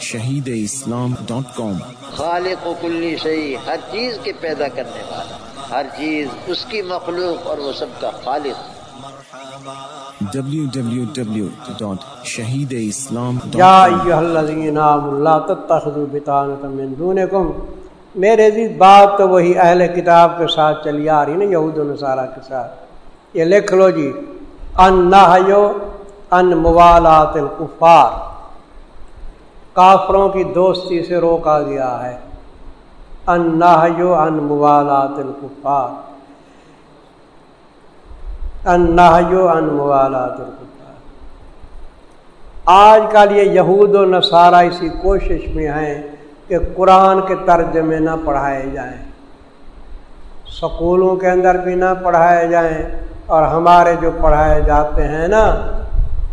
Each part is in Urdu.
شہید اسلام ڈاٹ کام خالق و کلی شہی ہر چیز کے پیدا کرنے والا ہر چیز اس کی مخلوق اور وہ سب کا خالق۔ دونکم۔ میرے عزیز بات تو وہی اہل کتاب کے ساتھ چلی آ رہی نا یہود و نصارہ کے ساتھ۔ یہ لکھ لو جی ان ان موالات القفار کافروں کی دوستی سے روکا گیا ہے۔ ان ان موالات القفار ان ان موالات القفار آج کل یہ یہود و نصارہ اسی کوشش میں ہیں کہ قرآن کے ترجمے نہ پڑھائے جائیں۔ سکولوں کے اندر بھی نہ پڑھائے جائیں۔ اور ہمارے جو پڑھائے جاتے ہیں نا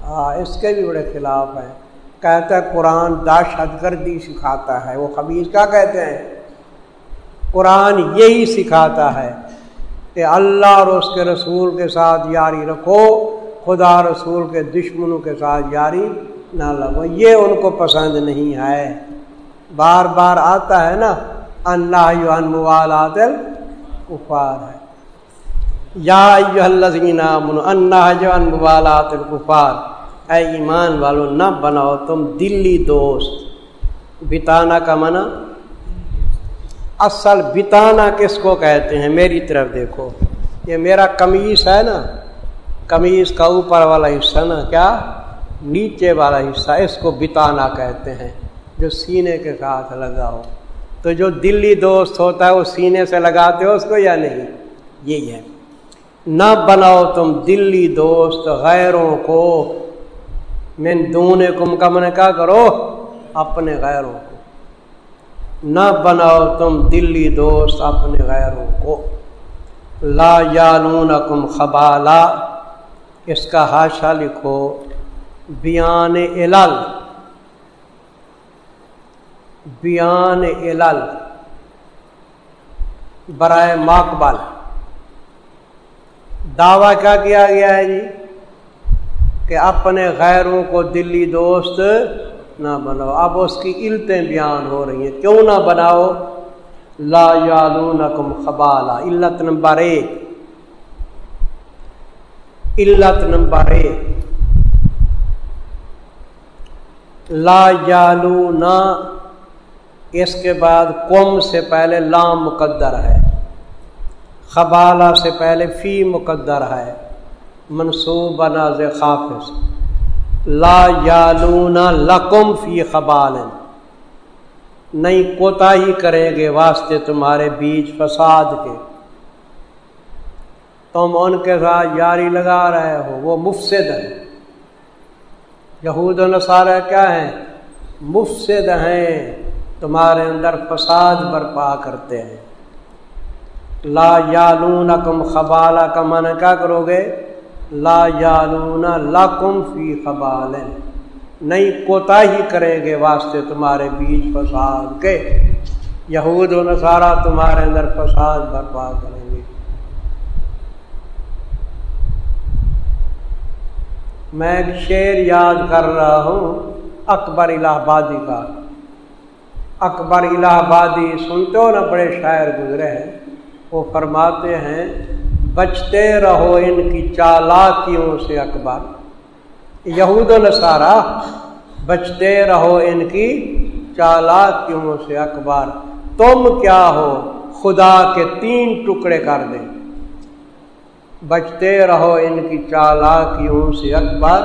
ہاں، اس کے بھی بڑے خلاف ہیں۔ کہتا ہے قرآن داشت گردی سکھاتا ہے۔ وہ خبیز کیا کہتے ہیں؟ قرآن یہی سکھاتا ہے کہ اللہ اور اس کے رسول کے ساتھ یاری رکھو، خدا رسول کے دشمنوں کے ساتھ یاری نہ لگو۔ یہ ان کو پسند نہیں ہے۔ بار بار آتا ہے نا، اللہ موالات کفار ہے۔ یا اللہ موالات الکفار۔ اے ایمان والو، نہ بناؤ تم دلی دوست۔ بتانا کا منع اصل بتانا کس کو کہتے ہیں؟ میری طرف دیکھو۔ یہ میرا کمیز ہے نا۔ کمیز کا اوپر والا حصہ نا، کیا؟ نیچے والا حصہ، اس کو بتانا کہتے ہیں۔ جو سینے کے ساتھ لگا ہو تو جو دلی دوست ہوتا ہے، وہ سینے سے لگاتے ہو اس کو یا نہیں؟ یہی ہے۔ نہ بناؤ تم دلی دوست غیروں کو۔ من دونے کم کا من کیا کرو؟ اپنے غیروں کو۔ نہ بناؤ تم دلی دوست اپنے غیروں کو۔ لا یالون کم خبالا۔ اس کا حاشا لکھو، بیان الل بیان علل۔ برائے ماکبل دعویٰ کیا کیا گیا ہے جی؟ کہ اپنے غیروں کو دلی دوست نہ بناؤ۔ اب اس کی علتیں بیان ہو رہی ہیں۔ کیوں نہ بناؤ؟ لا یالونکم خبالا۔ علت نمبر ایک۔ علت نمبر ایک۔ لا یالونا اس کے بعد قوم سے پہلے لام مقدر ہے۔ خبالہ سے پہلے فی مقدر ہے۔ منصوب ناز خافظ لا یالون لقم فی خبال. نہیں کوتا ہی کریں گے واسطے تمہارے بیچ فساد کے. تم ان کے ساتھ یاری لگا رہے ہو، وہ مفسد ہیں. یہود و نصارہ کیا ہیں؟ مفسد ہیں، تمہارے اندر فساد برپا کرتے ہیں. لا یالون کم خبالہ کا من کیا کرو گے؟ لا یالون لا کم فی خبال. نہیں، کوتا ہی کریں گے واسطے تمہارے بیچ فساد کے۔ یہود و نصارہ تمہارے اندر فساد برپا کریں گے۔ میں ایک شعر یاد کر رہا ہوں، اکبر الہ آبادی کا۔ اکبر الہ آبادی، سنتے ہو نا، بڑے شاعر گزرے ہیں۔ وہ فرماتے ہیں بچتے رہو ان کی چالاکیوں سے اکبر۔ یہود و نصارہ، بچتے رہو ان کی چالاکیوں سے اکبر۔ تم کیا ہو؟ خدا کے تین ٹکڑے کر دیں بچتے رہو ان کی چالاکیوں سے اکبر۔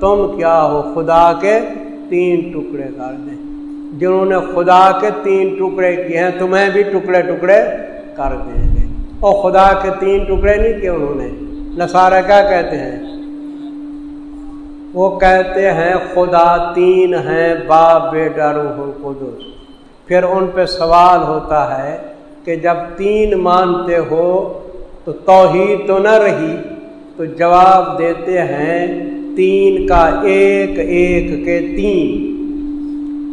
تم کیا ہو؟ خدا کے تین ٹکڑے کر دیں جنہوں نے خدا کے تین ٹکڑے کیے ہیں، تمہیں بھی ٹکڑے ٹکڑے کر دیں اور خدا کے تین ٹکڑے نہیں کیے انہوں نے۔ نصارہ کیا کہتے ہیں؟ وہ کہتے ہیں، خدا تین ہیں، باپ، بیٹا، روح القدس۔ پھر ان پہ سوال ہوتا ہے کہ جب تین مانتے ہو تو توحید تو نہ رہی، تو جواب دیتے ہیں تین کا ایک ایک کے تین۔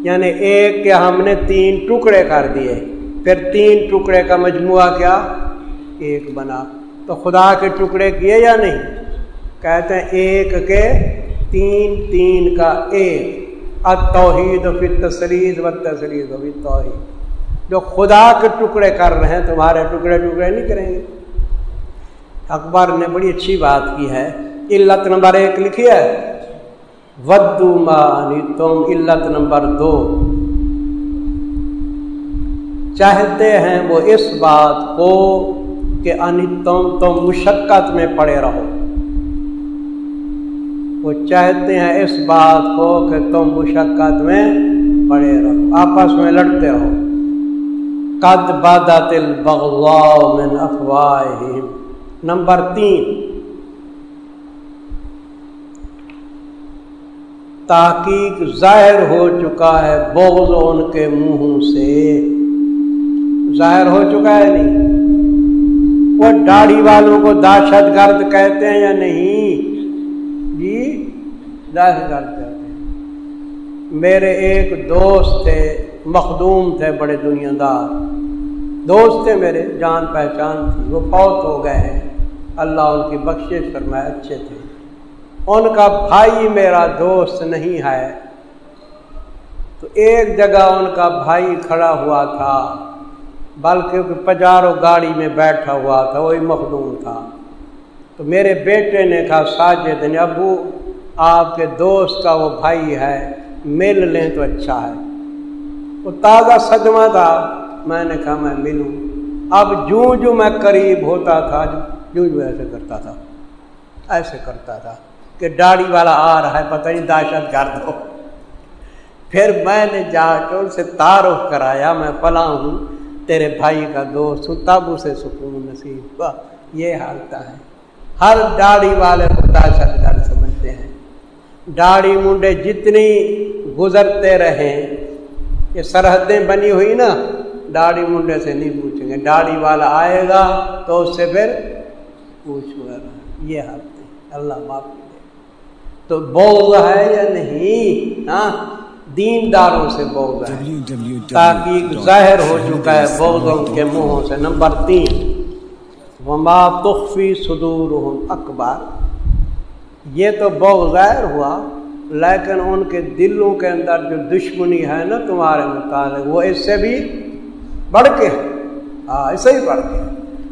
یعنی ایک کے ہم نے تین ٹکڑے کر دیے۔ پھر تین ٹکڑے کا مجموعہ کیا؟ ایک بنا۔ تو خدا کے ٹکڑے کیے یا نہیں؟ کہتے ہیں ایک کے تین تین کا ایک۔ توحید و پھر تصریز و تصریز و توحید جو خدا کے ٹکڑے کر رہے ہیں، تمہارے ٹکڑے ٹکڑے نہیں کریں گے۔ اکبر نے بڑی اچھی بات کی ہے۔ علت نمبر ایک لکھی ہے۔ ودو مانی تم علت نمبر دو۔ چاہتے ہیں وہ اس بات کو کہ ان تم تم مشقت میں پڑے رہو۔ وہ چاہتے ہیں اس بات کو کہ تم مشقت میں پڑے رہو، آپس میں لڑتے رہو۔ قد بادت البغضاء من افواہہم۔ نمبر تین، تحقیق ظاہر ہو چکا ہے بغض ان کے منہوں سے۔ ظاہر ہو چکا ہے نہیں؟ وہ داڑھی والوں کو دہشت گرد کہتے ہیں یا نہیں؟ جی دہشت گرد کہتے ہیں۔ میرے ایک دوست تھے، مخدوم تھے بڑے دنیا دار دوست تھے میرے، جان پہچان تھی۔ وہ فوت ہو گئے ہیں۔ اللہ ان کی بخشش فرمائے، اچھے تھے۔ ان کا بھائی میرا دوست نہیں ہے۔ تو ایک جگہ ان کا بھائی کھڑا ہوا تھا۔ بلکہ پجارو گاڑی میں بیٹھا ہوا تھا، وہی مخدوم تھا۔ تو میرے بیٹے نے کہا، ساجد نے ابو، آپ کے دوست کا وہ بھائی ہے، مل لیں تو اچھا ہے۔ وہ تازہ صدمہ تھا۔ میں نے کہا، میں ملوں۔ اب جو جو میں قریب ہوتا تھا جو جو ایسے کرتا تھا۔ ایسے کرتا تھا کہ داڑھی والا آ رہا ہے، پتہ نہیں، دہشت گرد ہو۔ پھر میں نے جا کے ان سے تعارف کرایا، میں فلاں ہوں۔ تیرے بھائی کا دوست ہوں، تب اسے سکون نصیب ہوا۔ یہ حالت ہے۔ ہر داڑھی والے کو دہشت گرد سمجھتے ہیں۔ داڑھی منڈے جتنی گزرتے رہیں یہ سرحدیں بنی ہوئی نا، داڑھی منڈے سے نہیں پوچھیں گے۔ داڑھی والا آئے گا تو اس سے پھر پوچھوں گا یہ حالت ہے اللہ معاف تو بوگ ہے یا نہیں؟ ہاں دین داروں سے بوگ ہے۔ تاکہ ظاہر ہو چکا ہے بوگوں کے منہوں سے۔ نمبر تین، وما تخفی صدور اکبر، یہ تو بوگ ظاہر ہوا، لیکن ان کے دلوں کے اندر جو دشمنی ہے نا تمہارے متعلق، وہ اس سے بھی بڑھ کے ہاں اسے ہی بڑھ کے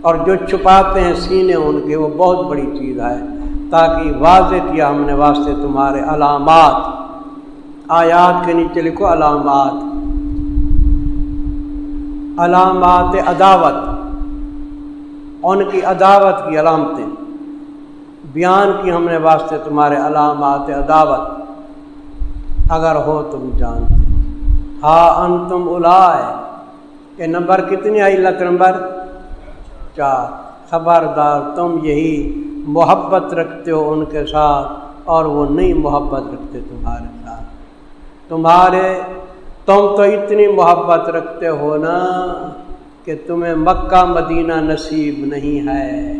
اور جو چھپاتے ہیں سینے ان کے، وہ بہت بڑی چیز ہے، تاکہ واضح کیا ہم نے واسطے تمہارے علامات۔ آیات کے نیچے لکھو علامات۔ علامات عداوت۔ ان کی عداوت کی علامتیں۔ بیان کی ہم نے واسطے تمہارے علامات عداوت۔ اگر ہو تم جانتے۔ ہاں ان تم الائے یہ نمبر کتنی آئی لت نمبر؟ چار۔ خبردار تم یہی محبت رکھتے ہو ان کے ساتھ اور وہ نہیں محبت رکھتے تمہارے۔ تمہارے تم تو اتنی محبت رکھتے ہو نا کہ تمہیں مکہ مدینہ نصیب نہیں ہے۔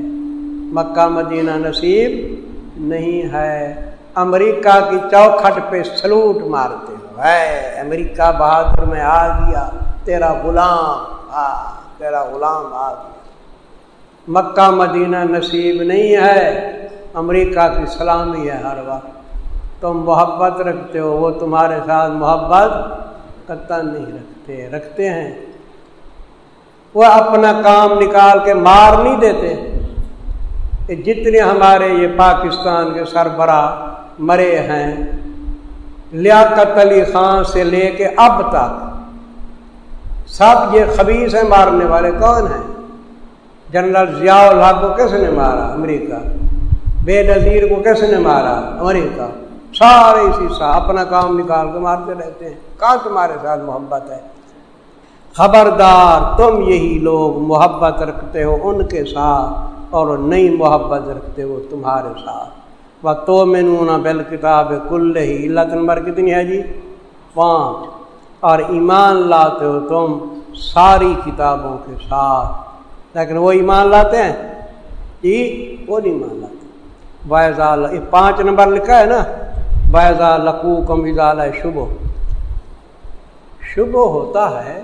مکہ مدینہ نصیب نہیں ہے۔ امریکہ کی چوکھٹ پہ سلوٹ مارتے ہو۔ ہے، امریکہ بہادر میں آ گیا۔ تیرا غلام آ تیرا غلام آ گیا۔ مکہ مدینہ نصیب نہیں ہے۔ امریکہ کی سلامی ہے ہر وقت۔ تم محبت رکھتے ہو، وہ تمہارے ساتھ محبت قطع نہیں رکھتے رکھتے ہیں۔ وہ اپنا کام نکال کے مار نہیں دیتے کہ جتنے ہمارے یہ پاکستان کے سربراہ مرے ہیں، لیاقت علی خان سے لے کے اب تک سب یہ خبیص ہیں مارنے والے کون ہیں؟ جنرل ضیاء الحق کو کس نے مارا؟ امریکہ۔ بے نظیر کو کس نے مارا؟ امریکہ۔ سارے اسی سا اپنا کام نکال کے مارتے رہتے ہیں۔ کہاں تمہارے ساتھ محبت ہے؟ خبردار، تم یہی لوگ محبت رکھتے ہو ان کے ساتھ اور نئی محبت رکھتے ہو تمہارے ساتھ۔ وہ تو میں نونا بل کتاب کل ہی اللہ نمبر کتنی ہے جی؟ پانچ۔ اور ایمان لاتے ہو تم ساری کتابوں کے ساتھ۔ لیکن وہ ایمان لاتے ہیں؟ جی وہ نہیں مان لاتے۔ بائزا یہ پانچ نمبر لکھا ہے نا؟ بائزا لکو کم اضال شبو شبو ہوتا ہے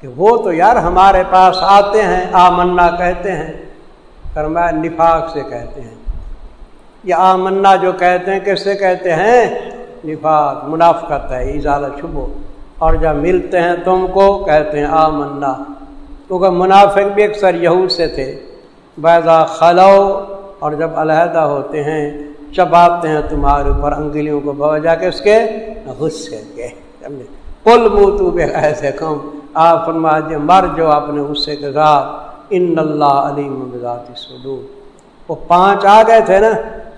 کہ وہ تو یار ہمارے پاس آتے ہیں، آمنا کہتے ہیں، فرمایا نفاق سے کہتے ہیں۔ یہ آمنا جو کہتے ہیں، کس سے کہتے ہیں؟ نفاق، منافقت ہے اضالہ شبو اور جب ملتے ہیں تم کو، کہتے ہیں آ منا کیونکہ منافق بھی اکثر یہود سے تھے۔ بیضا خلو اور جب علیحدہ ہوتے ہیں چباتے ہیں تمہارے اوپر، انگلیوں کو بوجہ کے اس کے غصے کے سمجھے؟ کل منہ تو بے ایسے کم آپ فرما دے مر جو اپنے غصے کے ساتھ ان اللہ علیم بذات صدور وہ پانچ آ گئے تھے نا؟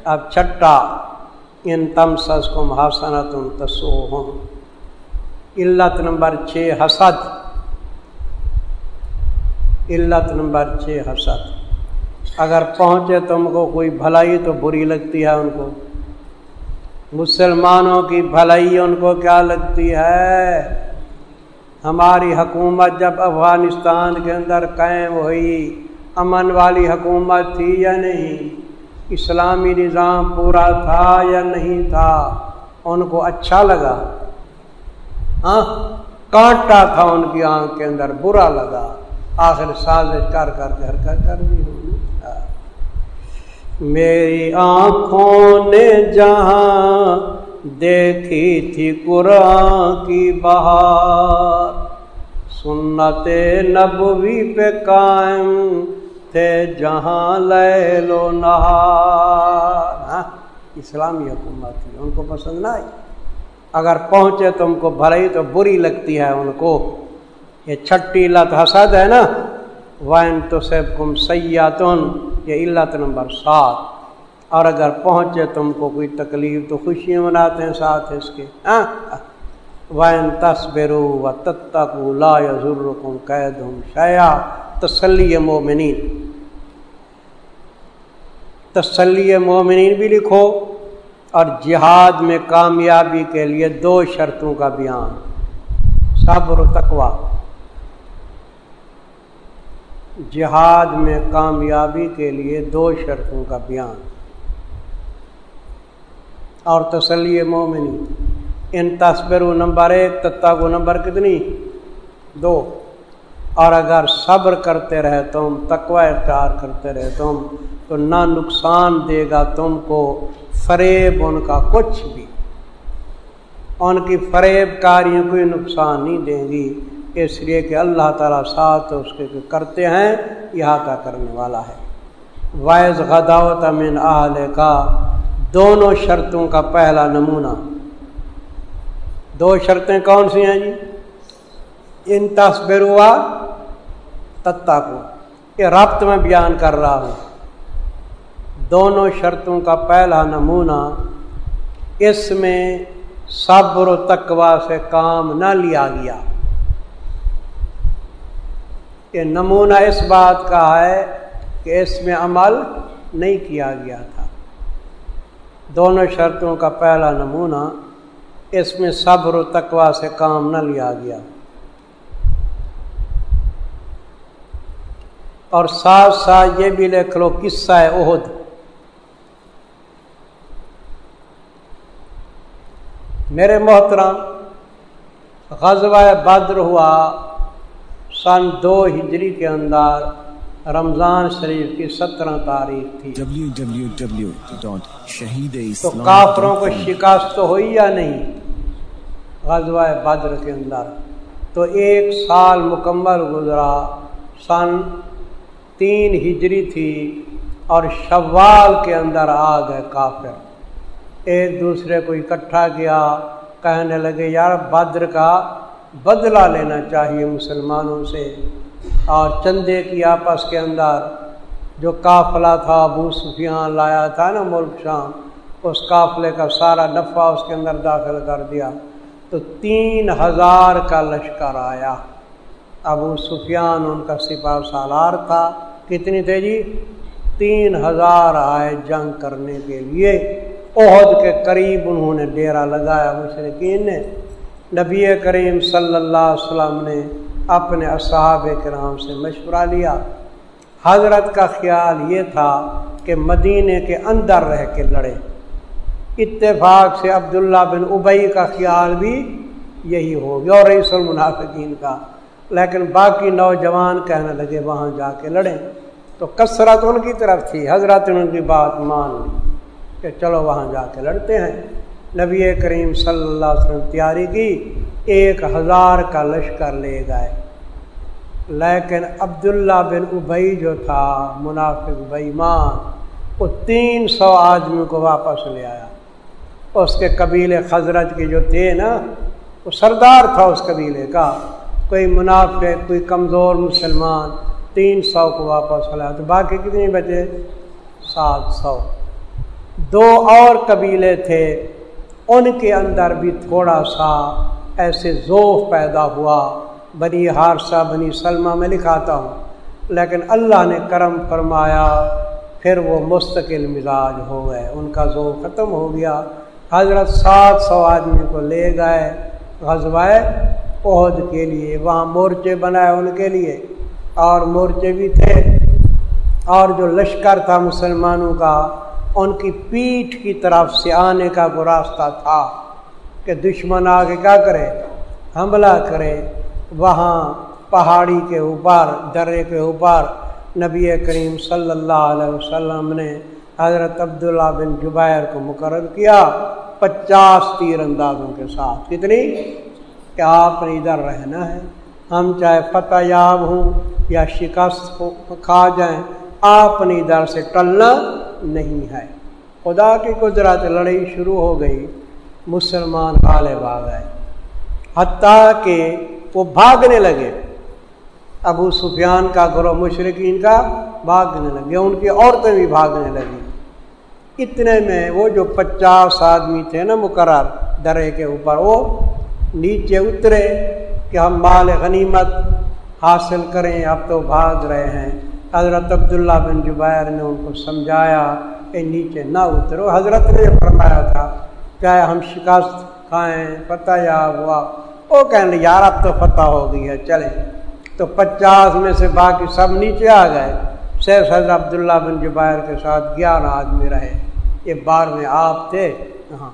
اب چھٹا ان تم سس کم حسن تم تسو ہوں علت نمبر چھ حسد۔ علت نمبر چھ حسد۔ اگر پہنچے تم کو کوئی بھلائی تو بری لگتی ہے ان کو۔ مسلمانوں کی بھلائی ان کو کیا لگتی ہے؟ ہماری حکومت جب افغانستان کے اندر قائم ہوئی، امن والی حکومت تھی یا نہیں؟ اسلامی نظام پورا تھا یا نہیں تھا؟ ان کو اچھا لگا۔ ہاں کانٹا تھا ان کی آنکھ کے اندر، برا لگا۔ آخر سازش کر کر کر کر کر بھی میری آنکھوں نے جہاں دیکھی تھی قرآن کی بہار، سنت نبوی پہ قائم تھے جہاں لے لو نہار۔ ہاں، اسلامی حکومت تھی ان کو پسند نہ آئی۔ اگر پہنچے تم کو بھلائی تو بری لگتی ہے ان کو۔ یہ چھٹی لت حسد ہے نا۔ وائن تو سیب کم سیاتن یہ علت نمبر سات اور اگر پہنچے تم کو کوئی تکلیف تو خوشیاں مناتے ہیں ساتھ اس کے۔ وائن تصبرو و تتقو لا یزرکم قیدہم شیا تسلی مومنین تسلی مومنین بھی لکھو اور جہاد میں کامیابی کے لیے دو شرطوں کا بیان۔ صبر و تقوا جہاد میں کامیابی کے لیے دو شرطوں کا بیان۔ اور تسلی مومنی، ان تصبر نمبر ایک تتا کو نمبر کتنی؟ دو۔ اور اگر صبر کرتے رہے تم تقوا اختیار کرتے رہے تم، تو نہ نقصان دے گا تم کو فریب ان کا کچھ بھی۔ ان کی فریب کاریاں کوئی نقصان نہیں دیں گی۔ اس لیے کہ اللہ تعالیٰ ساتھ اس کے کرتے ہیں احاطہ کرنے والا ہے۔ وائز غداوت امین اہل کا دونوں شرطوں کا پہلا نمونہ۔ دو شرطیں کون سی ہیں جی؟ ان تصبر ہوا تتا کو یہ ربط میں بیان کر رہا ہوں۔ دونوں شرطوں کا پہلا نمونہ، اس میں صبر و تقوا سے کام نہ لیا گیا۔ کہ نمونہ اس بات کا ہے کہ اس میں عمل نہیں کیا گیا تھا۔ دونوں شرطوں کا پہلا نمونہ اس میں صبر و تقوا سے کام نہ لیا گیا۔ اور ساتھ ساتھ یہ بھی لکھ لو قصہ ہے عہد میرے محترم، غزوہ بدر ہوا۔ سن دو ہجری کے اندر رمضان شریف کی سترہ تاریخ تھی۔ تو کافروں کو شکست ہوئی یا نہیں؟ غزوہ بدر کے اندر۔ تو ایک سال مکمل گزرا سن تین ہجری تھی اور شوال کے اندر آ گئے کافر۔ ایک دوسرے کو اکٹھا کیا کہنے لگے یار بدر کا بدلہ لینا چاہیے مسلمانوں سے۔ اور چندے کی آپس کے اندر جو قافلہ تھا، ابو سفیان لایا تھا نا ملک شام، اس قافلے کا سارا نفع اس کے اندر داخل کر دیا۔ تو تین ہزار کا لشکر آیا۔ ابو سفیان ان کا سپاہ سالار تھا۔ کتنی تھے جی؟ تین ہزار آئے جنگ کرنے کے لیے۔ عہد کے قریب انہوں نے ڈیرا لگایا مشرقین نے۔ نبی کریم صلی اللہ علیہ وسلم نے اپنے اصحاب کرام سے مشورہ لیا۔ حضرت کا خیال یہ تھا کہ مدینے کے اندر رہ کے لڑے۔ اتفاق سے عبداللہ بن ابئی کا خیال بھی یہی ہو گیا اور رئیس المنافقین کا۔ لیکن باقی نوجوان کہنے لگے وہاں جا کے لڑیں۔ تو کثرت ان کی طرف تھی۔ حضرت نے ان کی بات مان لی کہ چلو وہاں جا کے لڑتے ہیں۔ نبی کریم صلی اللہ علیہ وسلم تیاری کی، ایک ہزار کا لشکر لے گئے۔ لیکن عبداللہ بن ابئی جو تھا، منافق بئیمان وہ تین سو آدمی کو واپس لے آیا۔ اس کے قبیلے خزرت کے جو تھے نا، وہ سردار تھا اس قبیلے کا۔ کوئی منافق، کوئی کمزور مسلمان، تین سو کو واپس لایا تو باقی کتنے بچے؟ سات سو۔ دو اور قبیلے تھے۔ ان کے اندر بھی تھوڑا سا ایسے ذوف پیدا ہوا۔ بنی ہارسہ بنی سلمہ میں لکھاتا ہوں۔ لیکن اللہ نے کرم فرمایا، پھر وہ مستقل مزاج ہو گئے۔ ان کا ذوق ختم ہو گیا۔ حضرت سات سو آدمی کو لے گئے غزوائے عہد کے لیے۔ وہاں مورچے بنائے ان کے لیے۔ اور مورچے بھی تھے۔ اور جو لشکر تھا مسلمانوں کا ان کی پیٹھ کی طرف سے آنے کا وہ راستہ تھا کہ دشمن آگے کیا کرے؟ حملہ کرے۔ وہاں پہاڑی کے اوپر، درے کے اوپر نبی کریم صلی اللہ علیہ وسلم نے حضرت عبداللہ بن جبیر کو مقرر کیا پچاس تیر اندازوں کے ساتھ۔ کتنی؟ کہ آپ نے ادھر رہنا ہے۔ ہم چاہے فتح یاب ہوں یا شکست کھا جائیں، آپ نے ادھر سے ٹلنا نہیں ہے۔ خدا کی قدرت لڑائی شروع ہو گئی، مسلمان غالب آ گئے حتیٰ کہ وہ بھاگنے لگے۔ ابو سفیان کا گرو مشرقین کا بھاگنے لگے، ان کی عورتیں بھی بھاگنے لگی اتنے میں وہ جو پچاس آدمی تھے نا مقرر درے کے اوپر، وہ نیچے اترے کہ ہم مال غنیمت حاصل کریں، اب تو بھاگ رہے ہیں۔ حضرت عبداللہ بن جبیر نے ان کو سمجھایا کہ نیچے نہ اترو۔ حضرت نے فرمایا تھا چاہے ہم شکست کھائیں، فتح یا ہوا۔ وہ کہنے یار اب تو فتح ہو گئی ہے، چلیں۔ تو پچاس میں سے باقی سب نیچے آ گئے۔ شیخ حضرت عبداللہ بن جبیر کے ساتھ گیارہ آدمی رہے۔ یہ بار میں آپ تھے۔ ہاں۔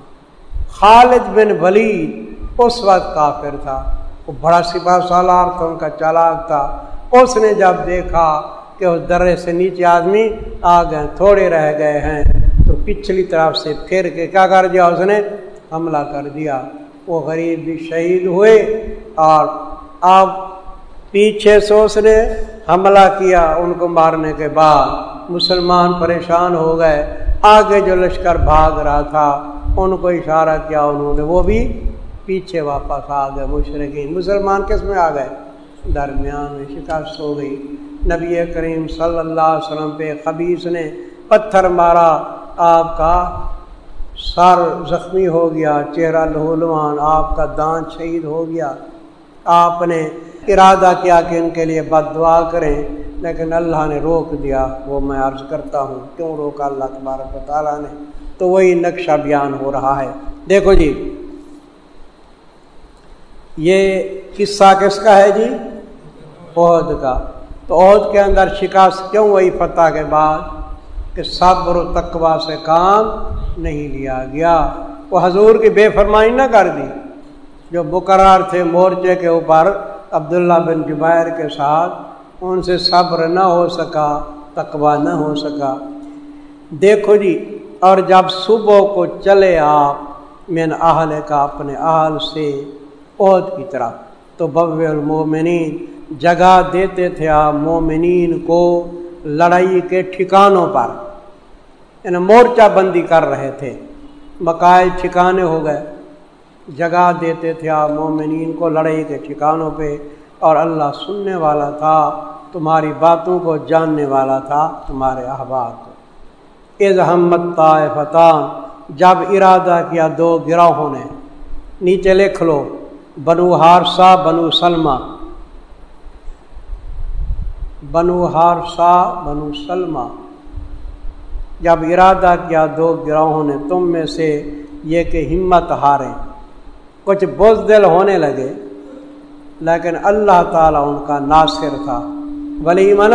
خالد بن ولید اس وقت کافر تھا۔ وہ بڑا سپاہ سالار تھا، ان کا چالاک تھا۔ اس نے جب دیکھا کہ اس درے سے نیچے آدمی آ گئے، تھوڑے رہ گئے ہیں۔ تو پچھلی طرف سے پھر کے کیا کر دیا اس نے؟ حملہ کر دیا۔ وہ غریب بھی شہید ہوئے اور اب پیچھے سے اس نے حملہ کیا ان کو مارنے کے بعد۔ مسلمان پریشان ہو گئے۔ آگے جو لشکر بھاگ رہا تھا، ان کو اشارہ کیا انہوں نے، وہ بھی پیچھے واپس آ گئے، مشرقین، مسلمان کس میں آ گئے۔ درمیان میں شکست ہو گئی۔ نبی کریم صلی اللہ علیہ وسلم پہ خبیص نے پتھر مارا، آپ کا سر زخمی ہو گیا، چہرہ لہولوان، آپ کا دانت شہید ہو گیا۔ آپ نے ارادہ کیا کہ ان کے لیے بد دعا کریں، لیکن اللہ نے روک دیا۔ وہ میں عرض کرتا ہوں، کیوں روکا؟ اللہ تبارک و تعالیٰ نے۔ تو وہی نقشہ بیان ہو رہا ہے۔ دیکھو جی یہ قصہ کس کا ہے جی؟ عہد کا۔ تو عہد کے اندر شکست کیوں ہوئی؟ فتح کے بعد کہ صبر و تقوا سے کام نہیں لیا گیا۔ وہ حضور کی بے فرمائی نہ کر دی۔ جو مقرر تھے مورچے کے اوپر عبداللہ بن جبیر کے ساتھ، ان سے صبر نہ ہو سکا تقوا نہ ہو سکا۔ دیکھو جی اور جب صبح کو چلے آپ مین اہل کا اپنے اہل سے عہد کی طرف، تو بب المومنین جگہ دیتے تھے آپ مومنین کو لڑائی کے ٹھکانوں پر۔ یعنی مورچہ بندی کر رہے تھے۔ مکائے ٹھکانے ہو گئے۔ جگہ دیتے تھے آپ مومنین کو لڑائی کے ٹھکانوں پہ۔ اور اللہ سننے والا تھا، تمہاری باتوں کو جاننے والا تھا، تمہارے احباب کو۔ از احمد فتح جب ارادہ کیا دو گروہوں نے، نیچے لکھ لو، بنو ہارسا بنو سلمہ۔ بنو ہارسا بنو سلمہ۔ جب ارادہ کیا دو گروہوں نے، تم میں سے یہ کہ ہمت ہارے کچھ بزدل ہونے لگے، لیکن اللہ تعالیٰ ان کا ناصر تھا۔ ولی من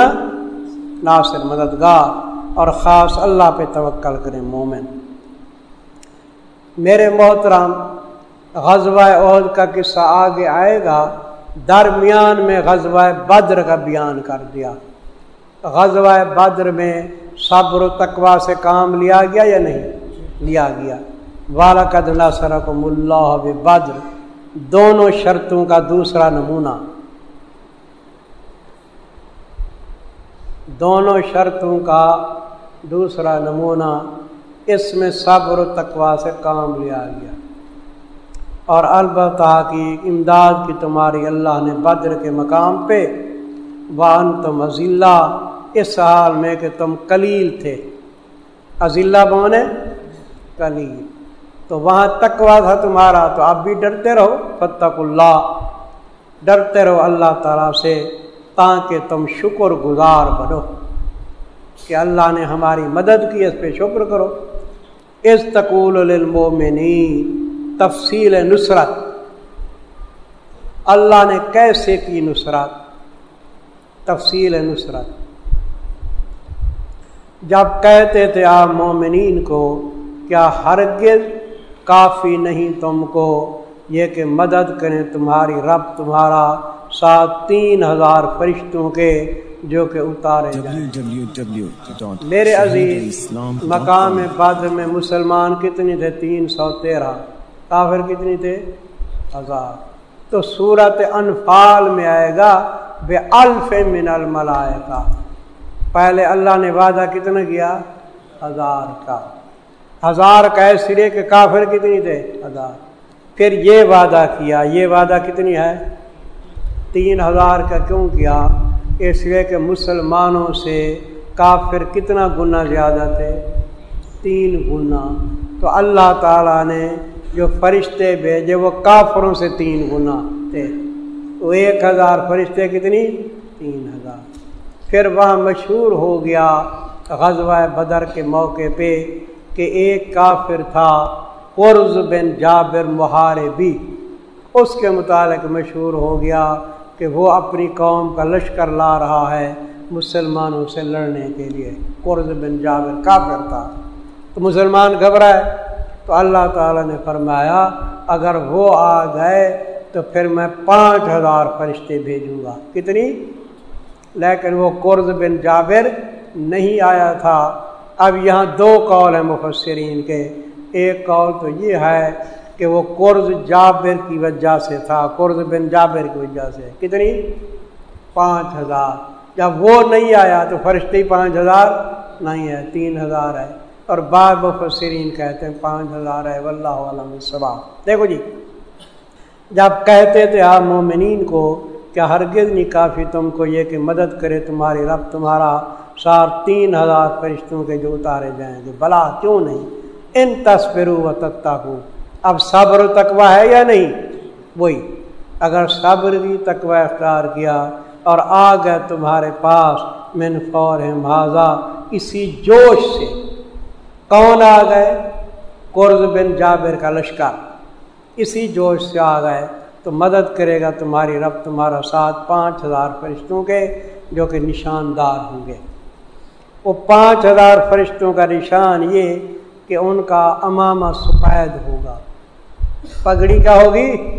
ناصر مددگار اور خاص اللہ پہ توکل کریں مومن۔ میرے محترم، غزوہ عہد کا قصہ آگے آئے گا۔ درمیان میں غزوہ بدر کا بیان کر دیا۔ غزوہ بدر میں صبر و تقوا سے کام لیا گیا یا نہیں؟ لیا گیا۔ والد نصرکم اللہ بدر دونوں شرطوں کا دوسرا نمونہ۔ دونوں شرطوں کا دوسرا نمونہ۔ اس میں صبر و تقوا سے کام لیا گیا۔ اور البتہ کی امداد کی تمہاری اللہ نے بدر کے مقام پہ وان تم عزیلہ اس حال میں کہ تم کلیل تھے۔ عزیلہ بونے کلیل تو وہاں تکوا تھا تمہارا، تو آپ بھی ڈرتے رہو فتق اللہ۔ ڈرتے رہو اللہ تعالیٰ سے، تاکہ تم شکر گزار بنو۔ کہ اللہ نے ہماری مدد کی، اس پہ شکر کرو۔ اس تقول المومنی تفصیل نصرت۔ اللہ نے کیسے کی نصرت؟ تفصیل نصرت۔ جب کہتے تھے آپ مومنین کو کیا ہرگز کافی نہیں تم کو یہ کہ مدد کریں تمہاری رب تمہارا ساتھ تین ہزار فرشتوں کے جو کہ اتارے جائیں۔ میرے عزیز مقام بدر میں مسلمان کتنی تھے؟ تین سو تیرہ۔ کافر کتنی تھے؟ ہزار۔ تو صورت انفال میں آئے گا، بے الف من الملائے کا پہلے اللہ نے وعدہ کتنا کیا؟ ہزار کا۔ ہزار کا سرے کے کافر کتنی تھے؟ ہزار۔ پھر یہ وعدہ کیا، یہ وعدہ کتنی ہے؟ تین ہزار کا کیوں کیا؟ اس لیے کہ مسلمانوں سے کافر کتنا گنا زیادہ تھے؟ تین گنا تو اللہ تعالیٰ نے جو فرشتے بھیجے، وہ کافروں سے تین گنا تھے۔ تو ایک ہزار فرشتے کتنی؟ تین ہزار۔ پھر وہاں مشہور ہو گیا غزوہ بدر کے موقع پہ کہ ایک کافر تھا، قرض بن جابر مہارے بھی اس کے متعلق مشہور ہو گیا کہ وہ اپنی قوم کا لشکر لا رہا ہے مسلمانوں سے لڑنے کے لیے۔ قرض بن جابر کافر تھا۔ تو مسلمان گھبرائے۔ تو اللہ تعالیٰ نے فرمایا، اگر وہ آ گئے تو پھر میں پانچ ہزار فرشتے بھیجوں گا۔ کتنی؟ لیکن وہ قرض بن جابر نہیں آیا تھا۔ اب یہاں دو قول ہیں مفسرین کے۔ ایک قول تو یہ ہے کہ وہ قرض جابر کی وجہ سے تھا، قرض بن جابر کی وجہ سے۔ کتنی؟ پانچ ہزار۔ جب وہ نہیں آیا تو فرشتے پانچ ہزار؟ نہیں ہے، تین ہزار ہے۔ اور بعض مفسرین کہتے ہیں پانچ ہزار ہے، واللہ علم صبح دیکھو جی جب کہتے تھے آپ مومنین کو کیا ہرگز نہیں، کافی تم کو یہ کہ مدد کرے تمہاری رب، تمہارا سار تین ہزار فرشتوں کے جو اتارے جائیں گے۔ بلا، کیوں نہیں؟ ان تصویر و تک اب صبر تقوا ہے یا نہیں؟ وہی، اگر صبر بھی تقوا اختیار کیا اور آ گئے تمہارے پاس، من فور ہے ماضا اسی جوش سے۔ کون آ گئے؟ قرض بن جابر کا لشکر۔ اسی جوش سے آ گئے۔ تو مدد کرے گا تمہاری رب، تمہارا ساتھ پانچ ہزار فرشتوں کے جو کہ نشاندار ہوں گے۔ وہ پانچ ہزار فرشتوں کا نشان یہ کہ ان کا امامہ سفید ہوگا۔ پگڑی کیا ہوگی؟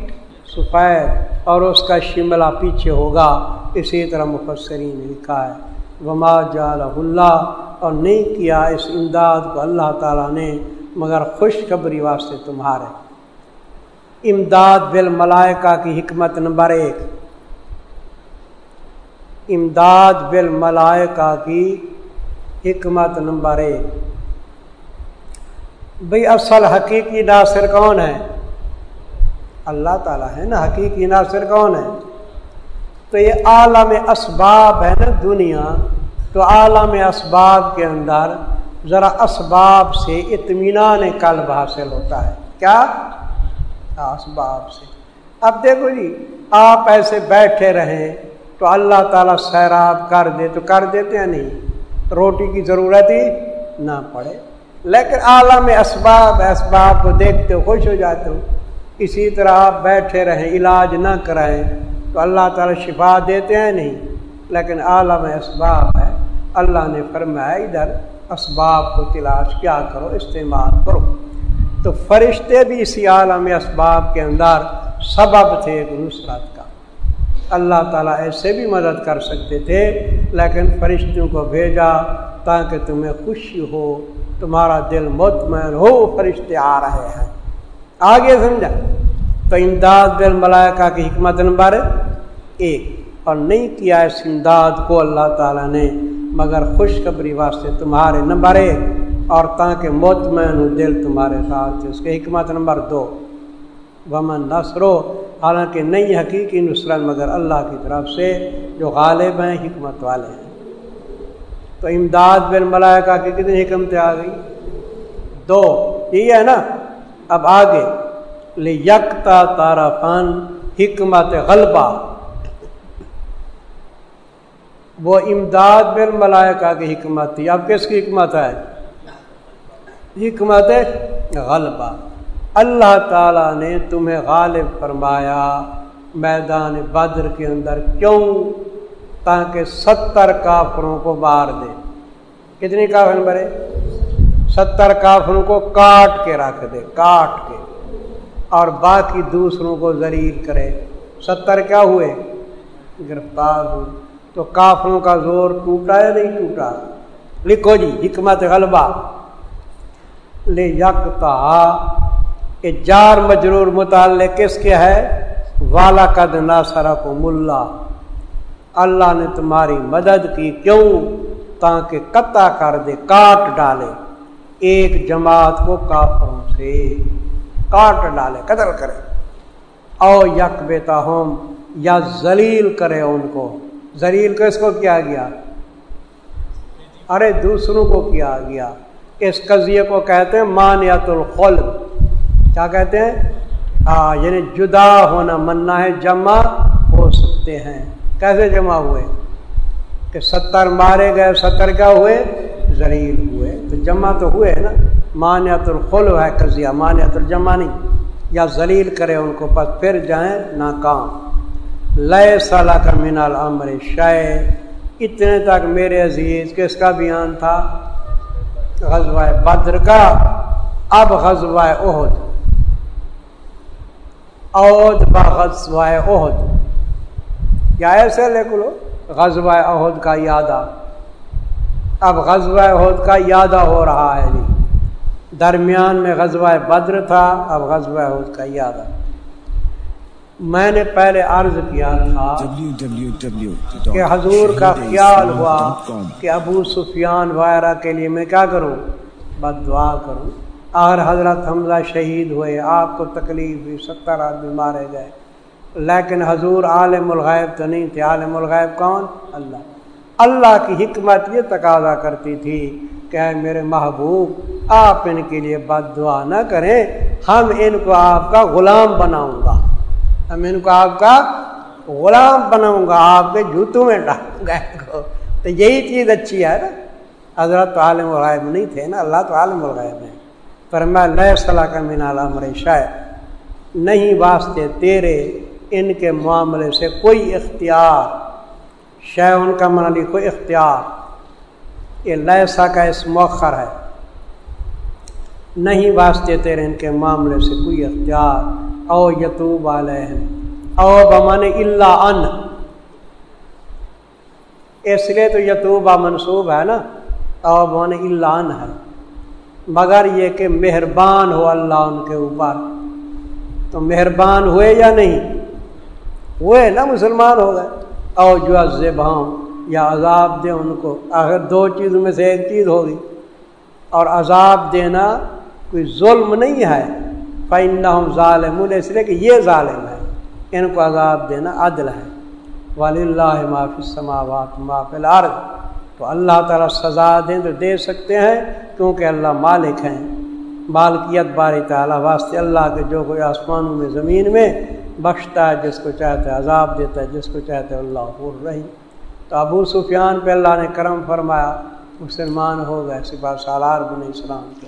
سفید۔ اور اس کا شملہ پیچھے ہوگا۔ اسی طرح مفسرین لکھا ہے۔ وما جال اللہ، اور نہیں کیا اس امداد کو اللہ تعالیٰ نے، مگر خوشخبری واسطے تمہارے۔ امداد بالملائکہ کی حکمت نمبر ایک۔ امداد بالملائکہ کی حکمت نمبر ایک۔ بھئی اصل حقیقی ناصر کون ہے؟ اللہ تعالیٰ ہے نا، حقیقی ناصر کون ہے؟ تو یہ عالم اسباب ہے نا دنیا، تو عالم اسباب کے اندر ذرا اسباب سے اطمینان قلب حاصل ہوتا ہے۔ کیا؟ اسباب سے۔ اب دیکھو جی آپ ایسے بیٹھے رہیں تو اللہ تعالیٰ سیراب کر دے تو کر دیتے ہیں نہیں؟ روٹی کی ضرورت ہی نہ پڑے۔ لیکن عالم اسباب اسباب کو دیکھتے ہو خوش ہو جاتے ہو۔ اسی طرح آپ بیٹھے رہیں، علاج نہ کرائیں۔ تو اللہ تعالیٰ شفا دیتے ہیں نہیں، لیکن عالم اسباب ہے۔ اللہ نے فرمایا، ادھر اسباب کو تلاش، کیا کرو؟ استعمال کرو۔ تو فرشتے بھی اسی عالم اسباب کے اندر سبب تھے ایک نصرت کا۔ اللہ تعالیٰ ایسے بھی مدد کر سکتے تھے، لیکن فرشتوں کو بھیجا تاکہ تمہیں خوشی ہو، تمہارا دل مطمئن ہو، فرشتے آ رہے ہیں۔ آگے سمجھا؟ تو امداد بل ملائکہ کی حکمت نمبر ایک اور نہیں کیا اس امداد کو اللہ تعالیٰ نے، مگر خوشخبری واسطے تمہارے نمبر ایک اور تاکہ مطمئن دل تمہارے ساتھ اس کے حکمت نمبر دو۔ ومن نصرو حالانکہ نہیں حقیقی نصرت مگر اللہ کی طرف سے جو غالب ہیں، حکمت والے ہیں۔ تو امداد بن ملائکہ کی کتنی حکمتیں آ گئی؟ دو۔ یہ ہے نا، اب آگے۔ لے یکتا تارا فن حکمت غلبہ۔ وہ امداد بن ملائکہ کی حکمت تھی۔ اب کس کی حکمت ہے؟ حکمت غلبہ۔ اللہ تعالیٰ نے تمہیں غالب فرمایا، میدان بدر کے اندر کیوں؟ تاکہ ستر کافروں کو مار دے۔ کتنی کافر برے ستر کافروں کو کاٹ کے رکھ دے، کاٹ کے۔ اور باقی دوسروں کو ذلیل کرے۔ ستر کیا ہوئے؟ گرفتار ہوئے۔ تو کافروں کا زور ٹوٹا یا نہیں ٹوٹا؟ لکھو جی حکمت غلبہ۔ لے یکتا جار مجرور متعلق کس کے ہے؟ والا قد ناسرا کو ملا۔ اللہ نے تمہاری مدد کی کیوں؟ تاکہ قطع کر دے، کاٹ ڈالے۔ ایک جماعت کو کافروں سے کاٹ ڈالے، قتل کرے۔ او یک بیتا ہوم یا ذلیل کرے ان کو۔ ذلیل کو اس کو کیا گیا؟ ارے دوسروں کو کیا گیا؟ اس قضیے کو کہتے ہیں مانیت الخل کیا کہتے ہیں؟ ہاں یعنی جدا ہونا مننا ہے جمع ہو سکتے ہیں۔ کیسے جمع ہوئے؟ کہ ستر مارے گئے، ستر کیا ہوئے؟ زلیل ہوئے۔ تو جمع تو ہوئے نا۔ مانیت الخل ہے قضیہ مانیت الجمع نہیں۔ یا ذلیل کرے ان کو پس پھر جائیں ناکام۔ لیے سالہ کا مین العمر شے اتنے تک میرے عزیز، کس کا بیان تھا؟ غزوہ بدر کا۔ اب غزوہ عہد عہد بغزوہ عہد یا ایسے لے لو، غزوہ عہد کا یادہ۔ اب غزوہ عہد کا یادہ ہو رہا ہے جی۔ درمیان میں غزوہ بدر تھا، اب غزوہ عہد کا یادہ۔ میں نے پہلے عرض کیا تھا کہ حضور کا خیال ہوا کہ ابو سفیان وغیرہ کے لیے میں کیا کروں؟ بد دعا کروں۔ اگر حضرت حمزہ شہید ہوئے آپ کو تکلیف ہوئی ستر آدمی مارے گئے۔ لیکن حضور عالم الغیب تو نہیں تھے۔ عالم الغیب کون؟ اللہ۔ اللہ کی حکمت یہ تقاضا کرتی تھی کہ میرے محبوب آپ ان کے لیے بد دعا نہ کریں۔ ہم ان کو آپ کا غلام بناؤں گا۔ ہم ان کو آپ کا غلام بناؤں گا آپ کے جوتوں میں ڈالوں گا ان کو تو یہی چیز اچھی ہے نا حضرت تو عالم الغیب نہیں تھے نا اللہ تو عالم الغیب ہے پر میں لیے صلاح کا مین عالم شاید نہیں واسطے تیرے ان کے معاملے سے کوئی اختیار شے ان کا لی کوئی اختیار یہ لہسا کا اس موخر ہے نہیں واسطے تیرے ان کے معاملے سے کوئی اختیار او یتوب علیہ۔ او بمان اللہ ان۔ اس لیے تو یتوبہ منصوب ہے نا۔ او بمان اللہ ان ہے۔ مگر یہ کہ مہربان ہو اللہ ان کے اوپر۔ تو مہربان ہوئے یا نہیں؟ وہ ہے نا مسلمان ہو گئے۔ او جو عزب یا عذاب دے ان کو۔ اگر دو چیزوں میں سے ایک چیز ہوگی۔ اور عذاب دینا کوئی ظلم نہیں ہے۔ فن ظالم اس لیے کہ یہ ظالم ہے۔ ان کو عذاب دینا عدل ہے۔ ولی اللہ معافی سماوات معاف العرض تو اللہ تعالیٰ سزا دیں تو دے سکتے ہیں، کیونکہ اللہ مالک ہیں۔ مالکیت باری تعالیٰ واسطے اللہ کے جو کوئی آسمانوں میں، زمین میں بخشتا ہے، جس کو چاہتا ہے عذاب دیتا ہے، جس کو چاہتا ہے اللہ پور رہی تو ابو سفیان پہ اللہ نے کرم فرمایا، مسلمان ہو گئے، سپاہ سالار بن اسلام کے۔